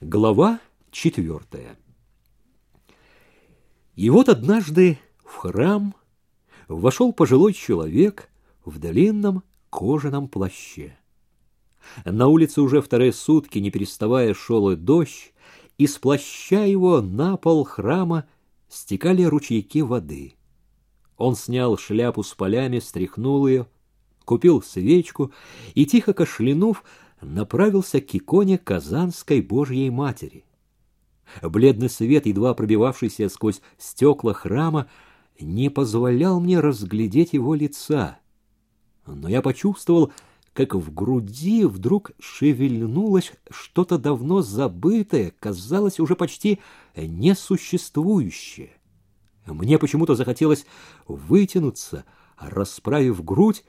Глава четвертая. И вот однажды в храм вошел пожилой человек в длинном кожаном плаще. На улице уже вторые сутки, не переставая, шел и дождь, и с плаща его на пол храма стекали ручейки воды. Он снял шляпу с полями, стряхнул ее, купил свечку и, тихо кашлянув, направился к иконе Казанской Божьей Матери. Бледный свет, едва пробивавшийся сквозь стекла храма, не позволял мне разглядеть его лица. Но я почувствовал, как в груди вдруг шевельнулось что-то давно забытое, казалось уже почти несуществующее. Мне почему-то захотелось вытянуться, расправив грудь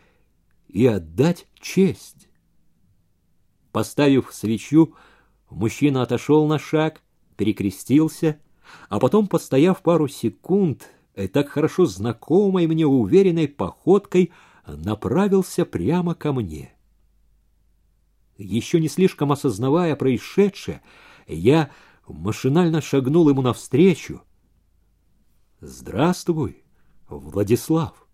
и отдать честь. Поставив свечу, мужчина отошел на шаг, перекрестился, а потом, постояв пару секунд, и так хорошо знакомой мне уверенной походкой, направился прямо ко мне. Еще не слишком осознавая происшедшее, я машинально шагнул ему навстречу. «Здравствуй, Владислав!»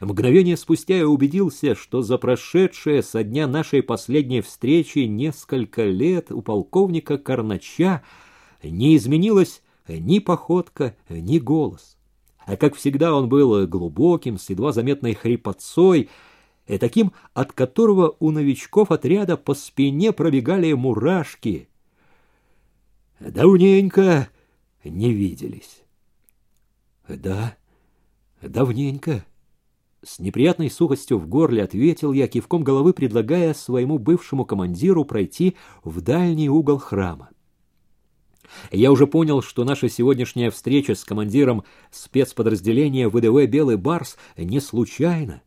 Мгновение спустя я убедился, что за прошедшее со дня нашей последней встречи несколько лет у полковника Карнача не изменилась ни походка, ни голос. А как всегда он был глубоким, с едва заметной хрипотцой, и таким, от которого у новичков отряда по спине пробегали мурашки. Давненько не виделись. Да, давненько. С неприятной сухостью в горле ответил я, кивком головы предлагая своему бывшему командиру пройти в дальний угол храма. Я уже понял, что наша сегодняшняя встреча с командиром спецподразделения ВДВ «Белый Барс» не случайна,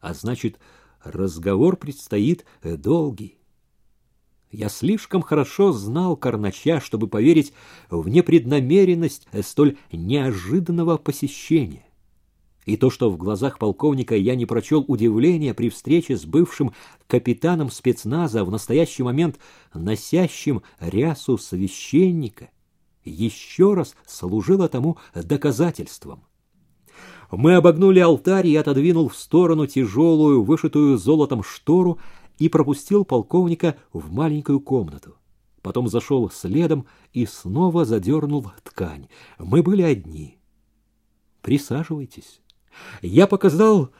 а значит, разговор предстоит долгий. Я слишком хорошо знал Карнача, чтобы поверить в непреднамеренность столь неожиданного посещения. И то, что в глазах полковника я не прочел удивления при встрече с бывшим капитаном спецназа, в настоящий момент носящим рясу священника, еще раз служило тому доказательством. Мы обогнули алтарь и отодвинул в сторону тяжелую, вышитую золотом штору и пропустил полковника в маленькую комнату. Потом зашел следом и снова задернул ткань. Мы были одни. «Присаживайтесь». Я показал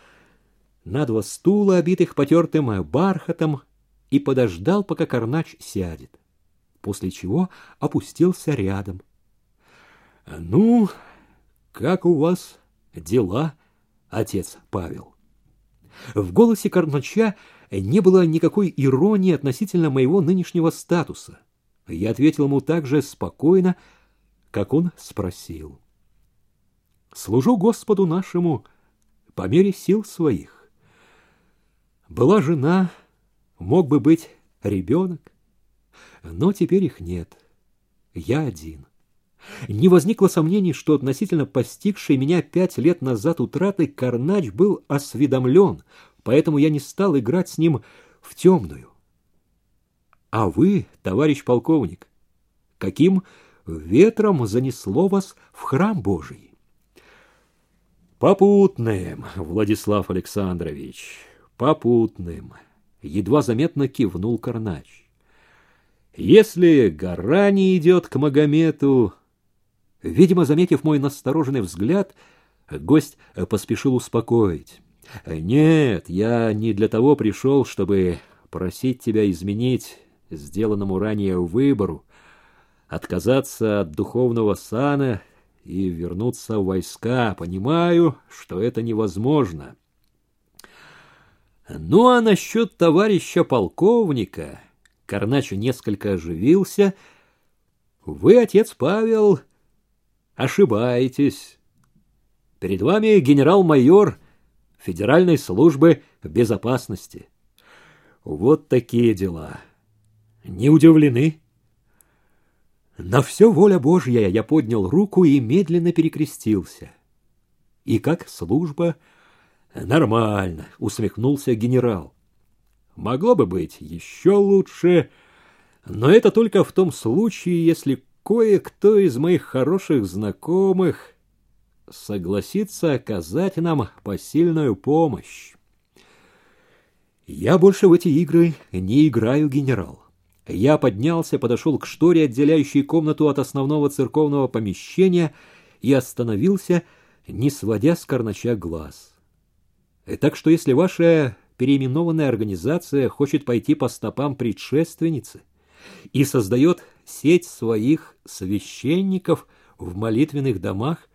на два стула, обитых потертым бархатом, и подождал, пока Карнач сядет, после чего опустился рядом. — Ну, как у вас дела, отец Павел? В голосе Карнача не было никакой иронии относительно моего нынешнего статуса. Я ответил ему так же спокойно, как он спросил. Служу Господу нашему по мере сил своих. Была жена, мог бы быть ребенок, но теперь их нет. Я один. Не возникло сомнений, что относительно постигшей меня пять лет назад утраты Карнач был осведомлен, поэтому я не стал играть с ним в темную. А вы, товарищ полковник, каким ветром занесло вас в храм Божий? Попутным, Владислав Александрович, попутным, едва заметно кивнул Карнач. Если гора не идет к Магомету... Видимо, заметив мой настороженный взгляд, гость поспешил успокоить. Нет, я не для того пришел, чтобы просить тебя изменить сделанному ранее выбору, отказаться от духовного сана и вернуться в войска. Понимаю, что это невозможно. Ну а насчет товарища полковника, Карнач несколько оживился. Вы, отец Павел, ошибаетесь. Перед вами генерал-майор Федеральной службы безопасности. Вот такие дела. Не удивлены? На все воля Божья я поднял руку и медленно перекрестился. И как служба? Нормально, усмехнулся генерал. Могло бы быть еще лучше, Но это только в том случае, если кое-кто из моих хороших знакомых согласится оказать нам посильную помощь. Я больше в эти игры не играю, генерал. Я поднялся, подошел к шторе, отделяющей комнату от основного церковного помещения, и остановился, не сводя с Карнача глаз. Так что если ваша переименованная организация хочет пойти по стопам предшественницы и создает сеть своих священников в молитвенных домах,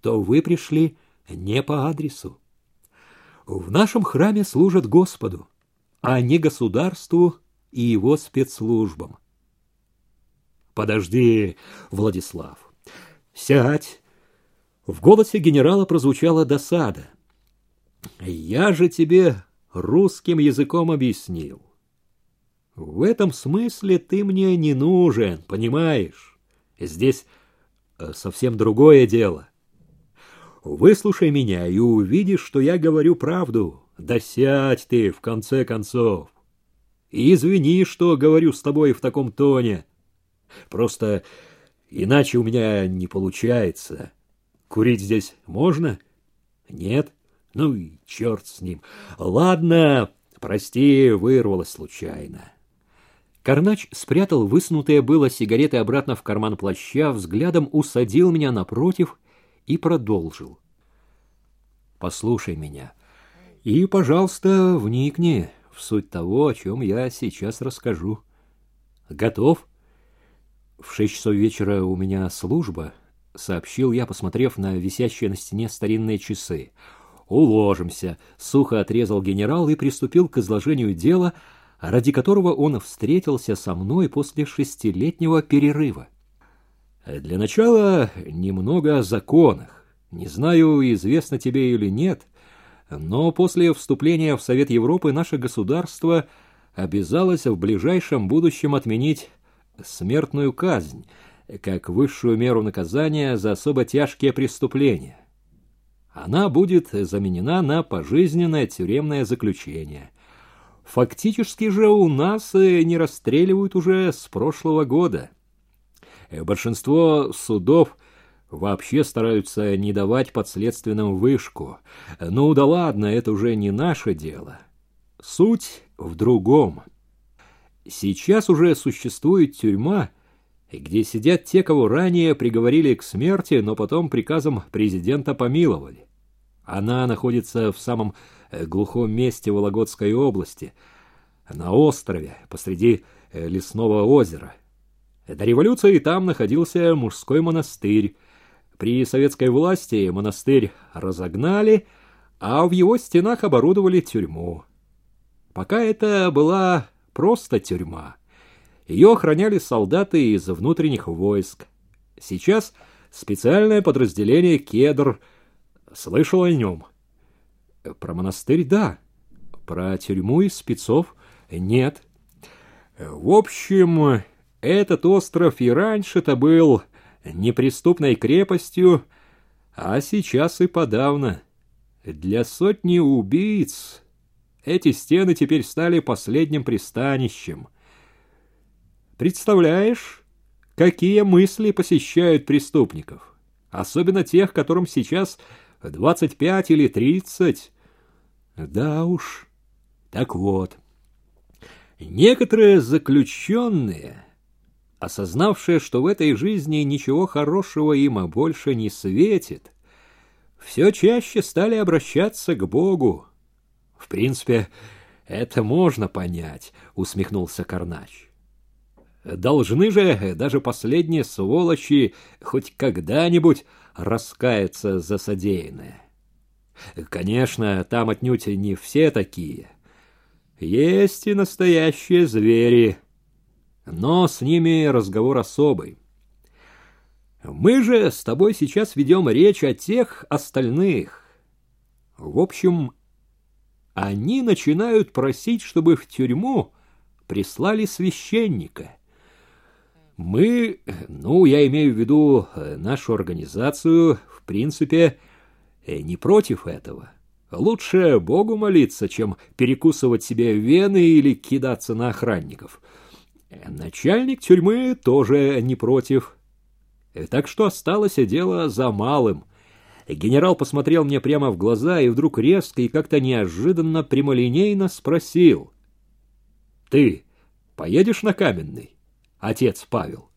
то вы пришли не по адресу. В нашем храме служат Господу, а не государству и его спецслужбам. Подожди, Владислав. Сядь. В голосе генерала прозвучала досада. Я же тебе русским языком объяснил. В этом смысле ты мне не нужен, понимаешь? Здесь э, совсем другое дело. Выслушай меня и увидишь, что я говорю правду. Да сядь ты, в конце концов. Извини, что говорю с тобой в таком тоне. Просто иначе у меня не получается. Курить здесь можно? Нет? Ну и черт с ним. Ладно, прости, вырвалось случайно. Карнач спрятал высунутые было сигареты обратно в карман плаща, взглядом усадил меня напротив и продолжил. «Послушай меня и, пожалуйста, вникни в суть того, о чем я сейчас расскажу. Готов?» «В шесть часов вечера у меня служба», — сообщил я, посмотрев на висящие на стене старинные часы. «Уложимся», — сухо отрезал генерал и приступил к изложению дела, ради которого он встретился со мной после шестилетнего перерыва. Для начала немного о законах. Не знаю, известно тебе или нет, но после вступления в Совет Европы наше государство обязалось в ближайшем будущем отменить смертную казнь как высшую меру наказания за особо тяжкие преступления. Она будет заменена на пожизненное тюремное заключение. Фактически же у нас не расстреливают уже с прошлого года – Э, большинство судов вообще стараются не давать подследственным вышку. Ну да ладно, это уже не наше дело. Суть в другом. Сейчас уже существует тюрьма, где сидят те, кого ранее приговорили к смерти, но потом приказом президента помиловали. Она находится в самом э, глухом месте Вологодской области, на острове, посреди э, лесного озера. До революции там находился мужской монастырь. При советской власти монастырь разогнали, а в его стенах оборудовали тюрьму. Пока это была просто тюрьма. Ее охраняли солдаты из внутренних войск. Сейчас специальное подразделение «Кедр». Слышал о нем. Про монастырь — да. Про тюрьму и спецов — нет. В общем, этот остров и раньше-то был неприступной крепостью, а сейчас и подавно. Для сотни убийц эти стены теперь стали последним пристанищем. Представляешь, какие мысли посещают преступников? Особенно тех, которым сейчас двадцать пять или тридцать. Да уж, так вот. Некоторые заключенные осознавшие, что в этой жизни ничего хорошего им больше не светит, все чаще стали обращаться к Богу. В принципе, это можно понять, усмехнулся Карнач. Должны же даже последние сволочи хоть когда-нибудь раскаяться за содеянное. Конечно, там отнюдь не все такие. Есть и настоящие звери — но с ними разговор особый. Мы же с тобой сейчас ведем речь о тех остальных. В общем, они начинают просить, чтобы в тюрьму прислали священника. Мы, ну, я имею в виду э, нашу организацию, в принципе, э, не против этого. Лучше Богу молиться, чем перекусывать себе вены или кидаться на охранников. Начальник тюрьмы тоже не против. Так что осталось дело за малым. Генерал посмотрел мне прямо в глаза и вдруг резко и как-то неожиданно прямолинейно спросил. «Ты поедешь на Каменный, отец Павел?»